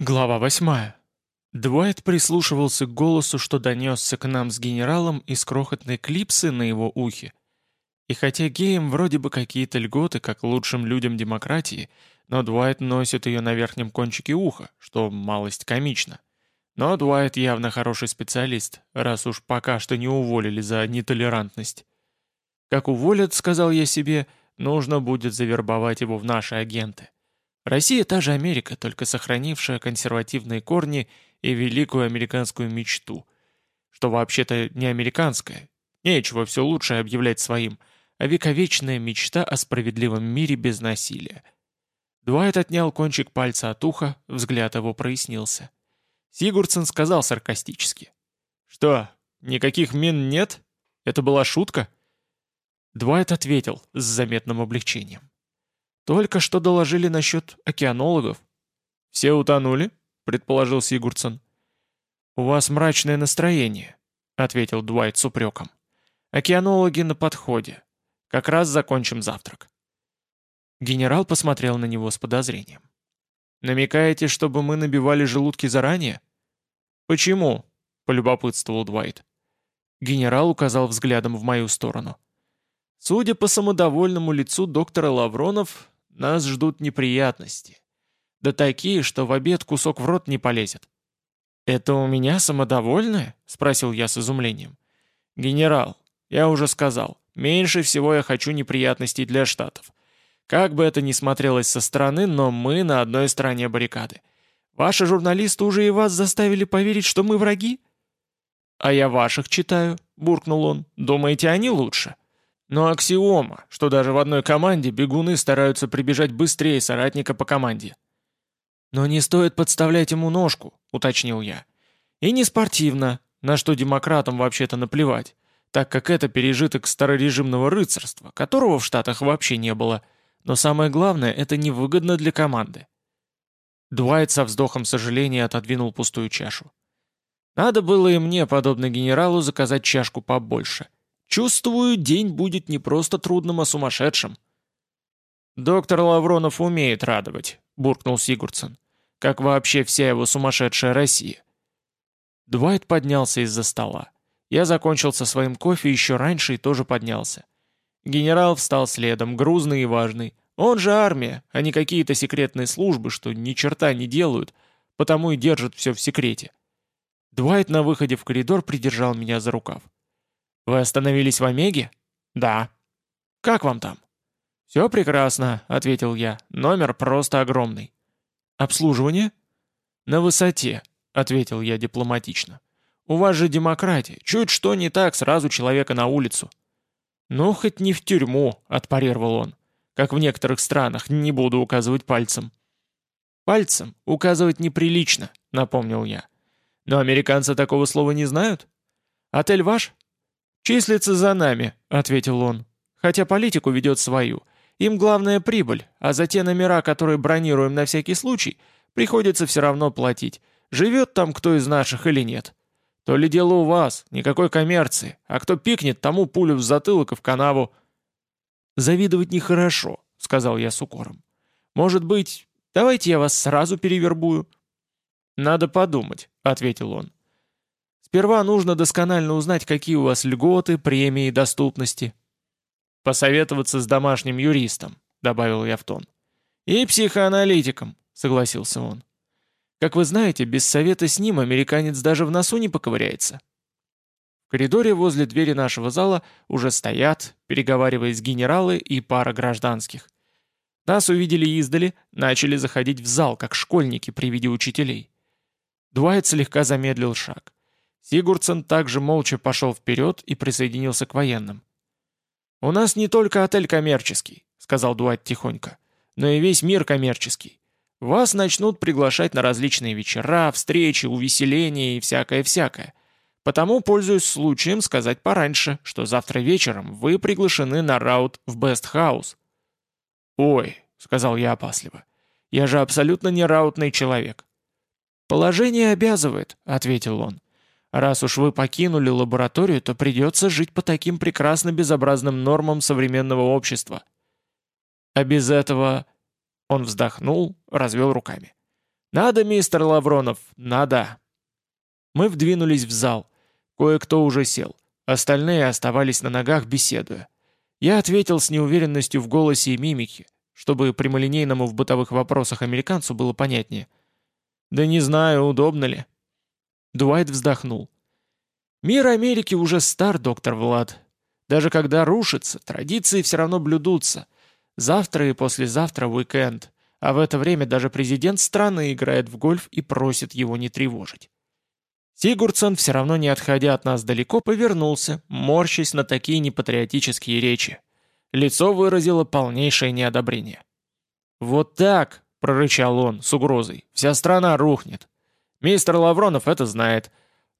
Глава восьмая. Дуайт прислушивался к голосу, что донесся к нам с генералом из крохотной клипсы на его ухе. И хотя геям вроде бы какие-то льготы, как лучшим людям демократии, но Дуайт носит ее на верхнем кончике уха, что малость комично. Но Дуайт явно хороший специалист, раз уж пока что не уволили за нетолерантность. Как уволят, сказал я себе, нужно будет завербовать его в наши агенты. Россия та же Америка, только сохранившая консервативные корни и великую американскую мечту, что вообще-то не американская, нечего все лучшее объявлять своим, а вековечная мечта о справедливом мире без насилия. Дуайт отнял кончик пальца от уха, взгляд его прояснился. Сигурдсен сказал саркастически. «Что, никаких мин нет? Это была шутка?» Дуайт ответил с заметным облегчением. Только что доложили насчет океанологов. Все утонули? предположил Сигурдсон. У вас мрачное настроение, ответил Дуайт с упреком. Океанологи на подходе. Как раз закончим завтрак. Генерал посмотрел на него с подозрением. «Намекаете, чтобы мы набивали желудки заранее?» «Почему?» — полюбопытствовал Дуайт. Генерал указал взглядом в мою сторону. Судя по самодовольному лицу доктора Лавронов, нас ждут неприятности. Да такие, что в обед кусок в рот не полезет. «Это у меня самодовольное?» — спросил я с изумлением. «Генерал, я уже сказал, меньше всего я хочу неприятностей для Штатов. Как бы это ни смотрелось со стороны, но мы на одной стороне баррикады. Ваши журналисты уже и вас заставили поверить, что мы враги?» «А я ваших читаю», — буркнул он. «Думаете, они лучше?» Но аксиома, что даже в одной команде бегуны стараются прибежать быстрее соратника по команде. «Но не стоит подставлять ему ножку», — уточнил я. «И не спортивно, на что демократам вообще-то наплевать, так как это пережиток старорежимного рыцарства, которого в Штатах вообще не было. Но самое главное, это невыгодно для команды». Дуайт со вздохом сожаления отодвинул пустую чашу. «Надо было и мне, подобно генералу, заказать чашку побольше». Чувствую, день будет не просто трудным, а сумасшедшим. «Доктор Лавронов умеет радовать», — буркнул Сигурдсон. «Как вообще вся его сумасшедшая Россия». Двайт поднялся из-за стола. Я закончил со своим кофе еще раньше и тоже поднялся. Генерал встал следом, грузный и важный. Он же армия, а не какие-то секретные службы, что ни черта не делают, потому и держат все в секрете. Двайт на выходе в коридор придержал меня за рукав. «Вы остановились в Омеге?» «Да». «Как вам там?» «Все прекрасно», — ответил я. «Номер просто огромный». «Обслуживание?» «На высоте», — ответил я дипломатично. «У вас же демократия. Чуть что не так, сразу человека на улицу». «Ну, хоть не в тюрьму», — отпарировал он. «Как в некоторых странах, не буду указывать пальцем». «Пальцем указывать неприлично», — напомнил я. «Но американцы такого слова не знают?» «Отель ваш?» «Числится за нами», — ответил он. «Хотя политику ведет свою. Им главная прибыль, а за те номера, которые бронируем на всякий случай, приходится все равно платить, живет там кто из наших или нет. То ли дело у вас, никакой коммерции, а кто пикнет, тому пулю в затылок и в канаву». «Завидовать нехорошо», — сказал я с укором. «Может быть, давайте я вас сразу перевербую?» «Надо подумать», — ответил он. Сперва нужно досконально узнать, какие у вас льготы, премии, доступности. Посоветоваться с домашним юристом, добавил я в тон. И психоаналитиком, согласился он. Как вы знаете, без совета с ним американец даже в носу не поковыряется. В коридоре возле двери нашего зала уже стоят, переговариваясь генералы и пара гражданских. Нас увидели издали, начали заходить в зал, как школьники при виде учителей. Дуайт слегка замедлил шаг. Сигурдсен также молча пошел вперед и присоединился к военным. «У нас не только отель коммерческий», — сказал Дуайт тихонько, «но и весь мир коммерческий. Вас начнут приглашать на различные вечера, встречи, увеселения и всякое-всякое. Потому пользуюсь случаем сказать пораньше, что завтра вечером вы приглашены на раут в Бест-хаус». «Ой», — сказал я опасливо, — «я же абсолютно не раутный человек». «Положение обязывает», — ответил он. Раз уж вы покинули лабораторию, то придется жить по таким прекрасно безобразным нормам современного общества. А без этого... Он вздохнул, развел руками. «Надо, мистер Лавронов, надо!» Мы вдвинулись в зал. Кое-кто уже сел. Остальные оставались на ногах, беседуя. Я ответил с неуверенностью в голосе и мимике, чтобы прямолинейному в бытовых вопросах американцу было понятнее. «Да не знаю, удобно ли». Дуайт вздохнул. «Мир Америки уже стар, доктор Влад. Даже когда рушится, традиции все равно блюдутся. Завтра и послезавтра уикенд, а в это время даже президент страны играет в гольф и просит его не тревожить. Сигурдсон, все равно не отходя от нас далеко, повернулся, морщась на такие непатриотические речи. Лицо выразило полнейшее неодобрение. «Вот так!» — прорычал он с угрозой. «Вся страна рухнет. Мистер Лавронов это знает.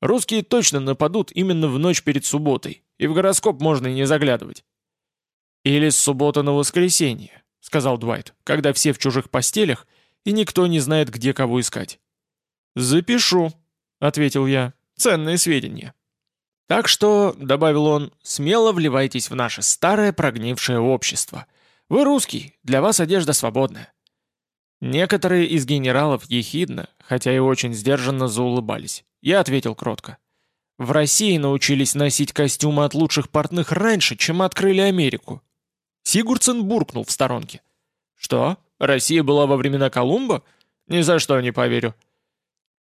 Русские точно нападут именно в ночь перед субботой, и в гороскоп можно и не заглядывать». «Или с субботы на воскресенье», — сказал Двайт, «когда все в чужих постелях, и никто не знает, где кого искать». «Запишу», — ответил я. «Ценные сведения». «Так что», — добавил он, — «смело вливайтесь в наше старое прогнившее общество. Вы русский, для вас одежда свободная». Некоторые из генералов ехидно, хотя и очень сдержанно заулыбались. Я ответил кротко. В России научились носить костюмы от лучших портных раньше, чем открыли Америку. Сигурдсен буркнул в сторонке. «Что? Россия была во времена Колумба? Ни за что не поверю».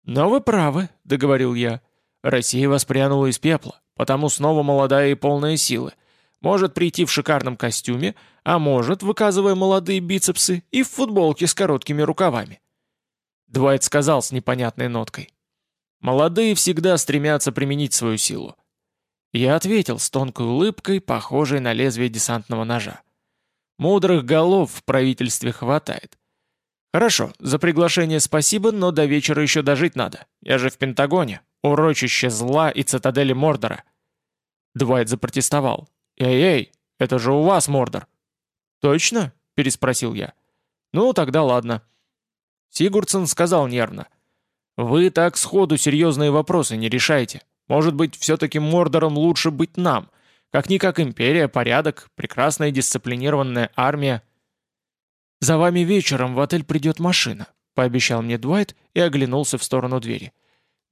«Но вы правы», — договорил я. «Россия воспрянула из пепла, потому снова молодая и полная силы. Может прийти в шикарном костюме, а может, выказывая молодые бицепсы, и в футболке с короткими рукавами». Двайт сказал с непонятной ноткой. «Молодые всегда стремятся применить свою силу». Я ответил с тонкой улыбкой, похожей на лезвие десантного ножа. «Мудрых голов в правительстве хватает. «Хорошо, за приглашение спасибо, но до вечера еще дожить надо. Я же в Пентагоне, урочище зла и цитадели Мордора». Двайт запротестовал. «Эй-эй, это же у вас Мордор». «Точно?» — переспросил я. «Ну, тогда ладно». Сигурдсон сказал нервно. «Вы так сходу серьезные вопросы не решайте. Может быть, все-таки Мордором лучше быть нам. Как-никак империя, порядок, прекрасная дисциплинированная армия». «За вами вечером в отель придет машина», — пообещал мне Дуайт и оглянулся в сторону двери.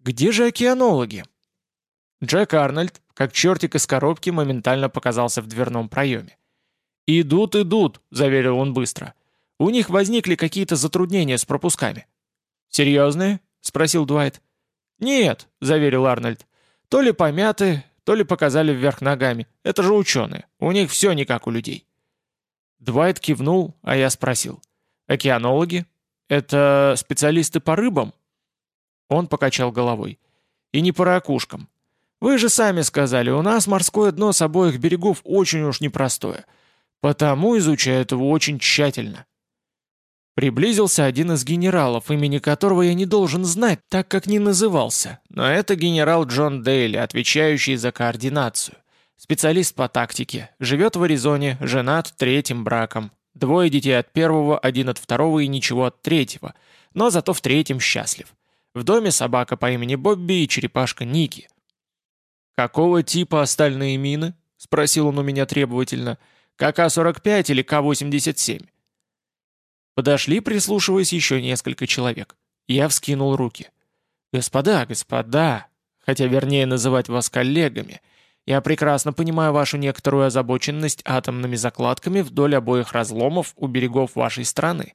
«Где же океанологи?» Джек Арнольд, как чертик из коробки, моментально показался в дверном проеме. «Идут, идут», — заверил он быстро. «У них возникли какие-то затруднения с пропусками». «Серьезные?» — спросил Дуайт. «Нет», — заверил Арнольд. «То ли помяты, то ли показали вверх ногами. Это же ученые. У них все не как у людей». Двайт кивнул, а я спросил. «Океанологи? Это специалисты по рыбам?» Он покачал головой. «И не по ракушкам. Вы же сами сказали, у нас морское дно с обоих берегов очень уж непростое. Потому изучают его очень тщательно». Приблизился один из генералов, имени которого я не должен знать, так как не назывался. Но это генерал Джон Дейли, отвечающий за координацию. Специалист по тактике. Живет в Аризоне, женат третьим браком. Двое детей от первого, один от второго и ничего от третьего. Но зато в третьем счастлив. В доме собака по имени Бобби и черепашка Ники. «Какого типа остальные мины?» — спросил он у меня требовательно. «КК-45 или К-87?» Подошли, прислушиваясь, еще несколько человек. Я вскинул руки. «Господа, господа!» Хотя вернее называть вас коллегами — я прекрасно понимаю вашу некоторую озабоченность атомными закладками вдоль обоих разломов у берегов вашей страны.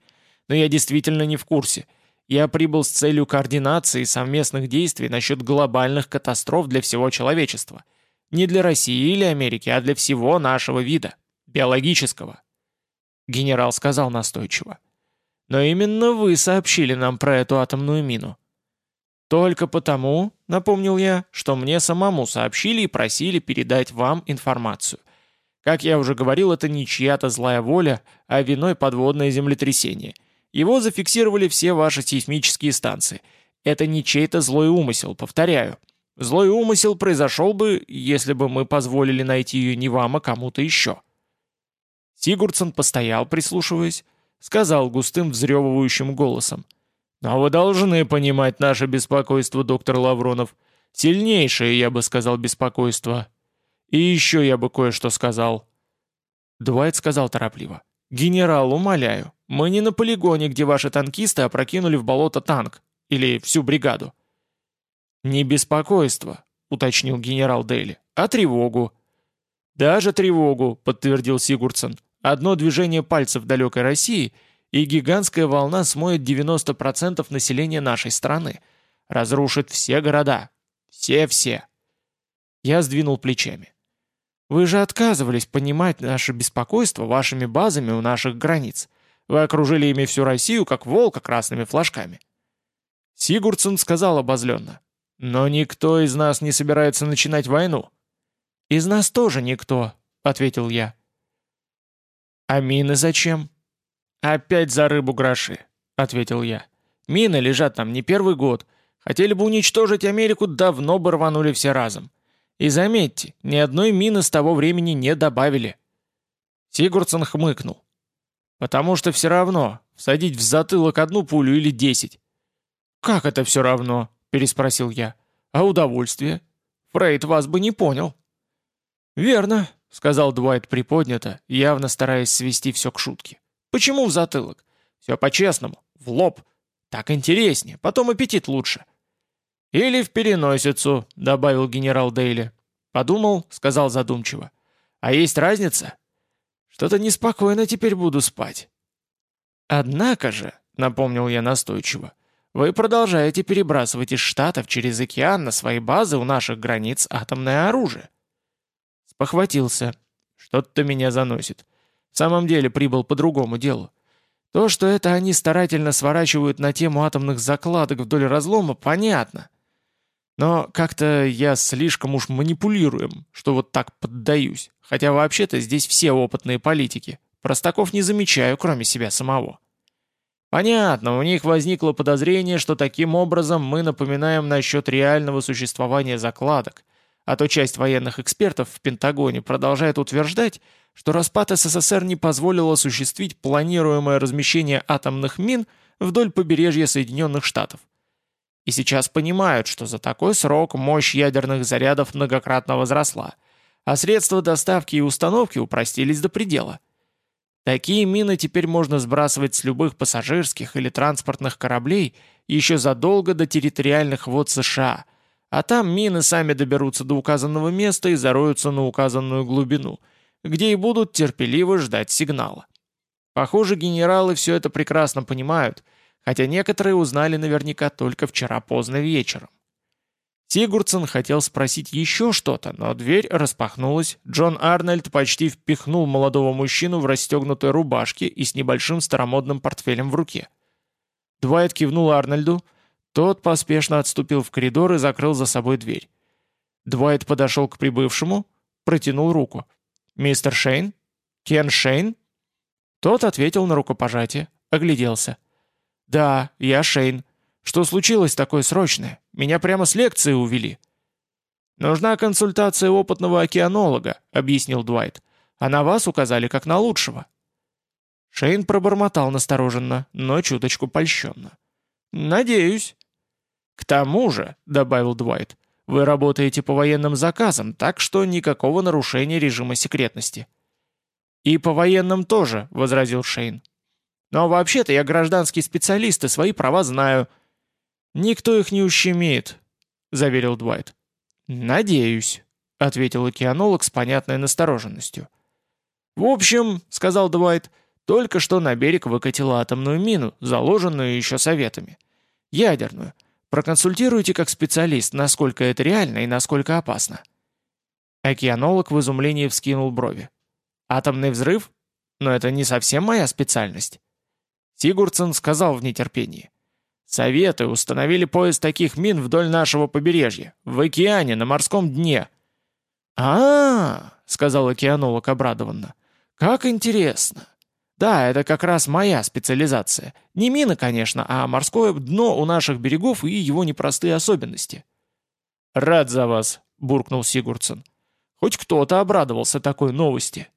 Но я действительно не в курсе. Я прибыл с целью координации совместных действий насчет глобальных катастроф для всего человечества. Не для России или Америки, а для всего нашего вида. Биологического. Генерал сказал настойчиво. Но именно вы сообщили нам про эту атомную мину. «Только потому, — напомнил я, — что мне самому сообщили и просили передать вам информацию. Как я уже говорил, это не чья-то злая воля, а виной подводное землетрясение. Его зафиксировали все ваши сейсмические станции. Это не чей-то злой умысел, повторяю. Злой умысел произошел бы, если бы мы позволили найти ее не вам, а кому-то еще». Сигурдсон постоял, прислушиваясь, сказал густым взрёвывающим голосом. Но вы должны понимать наше беспокойство, доктор Лавронов. Сильнейшее, я бы сказал, беспокойство. И еще я бы кое-что сказал. Дуайт сказал торопливо. «Генерал, умоляю, Мы не на полигоне, где ваши танкисты опрокинули в болото танк. Или всю бригаду». «Не беспокойство», — уточнил генерал Дейли, — «а тревогу». «Даже тревогу», — подтвердил Сигурдсон. «Одно движение пальцев далекой России, и гигантская волна смоет 90% населения нашей страны. Разрушит все города. Все-все». Я сдвинул плечами. «Вы же отказывались понимать наше беспокойство вашими базами у наших границ. Вы окружили ими всю Россию, как волка красными флажками». Сигурдсон сказал обозленно. «Но никто из нас не собирается начинать войну». «Из нас тоже никто», — ответил я. «А мины зачем?» «Опять за рыбу гроши», — ответил я. «Мины лежат там не первый год. Хотели бы уничтожить Америку, давно бы рванули все разом. И заметьте, ни одной мины с того времени не добавили». Сигурдсон хмыкнул. «Потому что все равно, всадить в затылок одну пулю или десять. «Как это все равно?» – переспросил я. «А удовольствие? Фрейд вас бы не понял». «Верно», — сказал Дуайт приподнято, явно стараясь свести все к шутке. «Почему в затылок? Все по-честному, в лоб. Так интереснее, потом аппетит лучше». «Или в переносицу», — добавил генерал Дейли. Подумал, сказал задумчиво. «А есть разница?» «Что-то неспокойно теперь буду спать». «Однако же», — напомнил я настойчиво, — вы продолжаете перебрасывать из Штатов через океан на свои базы у наших границ атомное оружие. Спохватился. Что-то меня заносит. В самом деле прибыл по другому делу. То, что это они старательно сворачивают на тему атомных закладок вдоль разлома, понятно. Но как-то я слишком уж манипулируем, что вот так поддаюсь. Хотя вообще-то здесь все опытные политики. Простаков не замечаю, кроме себя самого. Понятно, у них возникло подозрение, что таким образом мы напоминаем насчет реального существования закладок, а то часть военных экспертов в Пентагоне продолжает утверждать, что распад СССР не позволил осуществить планируемое размещение атомных мин вдоль побережья Соединенных Штатов. И сейчас понимают, что за такой срок мощь ядерных зарядов многократно возросла, а средства доставки и установки упростились до предела. Такие мины теперь можно сбрасывать с любых пассажирских или транспортных кораблей еще задолго до территориальных вод США, а там мины сами доберутся до указанного места и зароются на указанную глубину, где и будут терпеливо ждать сигнала. Похоже, генералы все это прекрасно понимают, хотя некоторые узнали наверняка только вчера поздно вечером. Сигурдсон хотел спросить еще что-то, но дверь распахнулась, Джон Арнольд почти впихнул молодого мужчину в расстегнутой рубашке и с небольшим старомодным портфелем в руке. Дуайт кивнул Арнольду, тот поспешно отступил в коридор и закрыл за собой дверь. Дуайт подошел к прибывшему, протянул руку. «Мистер Шейн? Кен Шейн?» Тот ответил на рукопожатие, огляделся. «Да, я Шейн. Что случилось такое срочное? Меня прямо с лекции увели». «Нужна консультация опытного океанолога», — объяснил Дуайт. «А на вас указали как на лучшего». Шейн пробормотал настороженно, но чуточку польщенно. «Надеюсь». «К тому же», — добавил Дуайт, — «вы работаете по военным заказам, так что никакого нарушения режима секретности». «И по военным тоже», — возразил Шейн. «Но вообще-то я гражданский специалист и свои права знаю». «Никто их не ущемит», — заверил Дуайт. «Надеюсь», — ответил океанолог с понятной настороженностью. «В общем», — сказал Дуайт, — «только что на берег выкатила атомную мину, заложенную еще советами. Ядерную. Проконсультируйте как специалист, насколько это реально и насколько опасно». Океанолог в изумлении вскинул брови. «Атомный взрыв? Но это не совсем моя специальность». Сигурдсон сказал в нетерпении. Советы установили пояс таких мин вдоль нашего побережья, в океане, на морском дне. а, -а, -а сказал океанолог обрадованно. «Как интересно! Да, это как раз моя специализация. Не мина, конечно, а морское дно у наших берегов и его непростые особенности». «Рад за вас», — буркнул Сигурдсон. «Хоть кто-то обрадовался такой новости».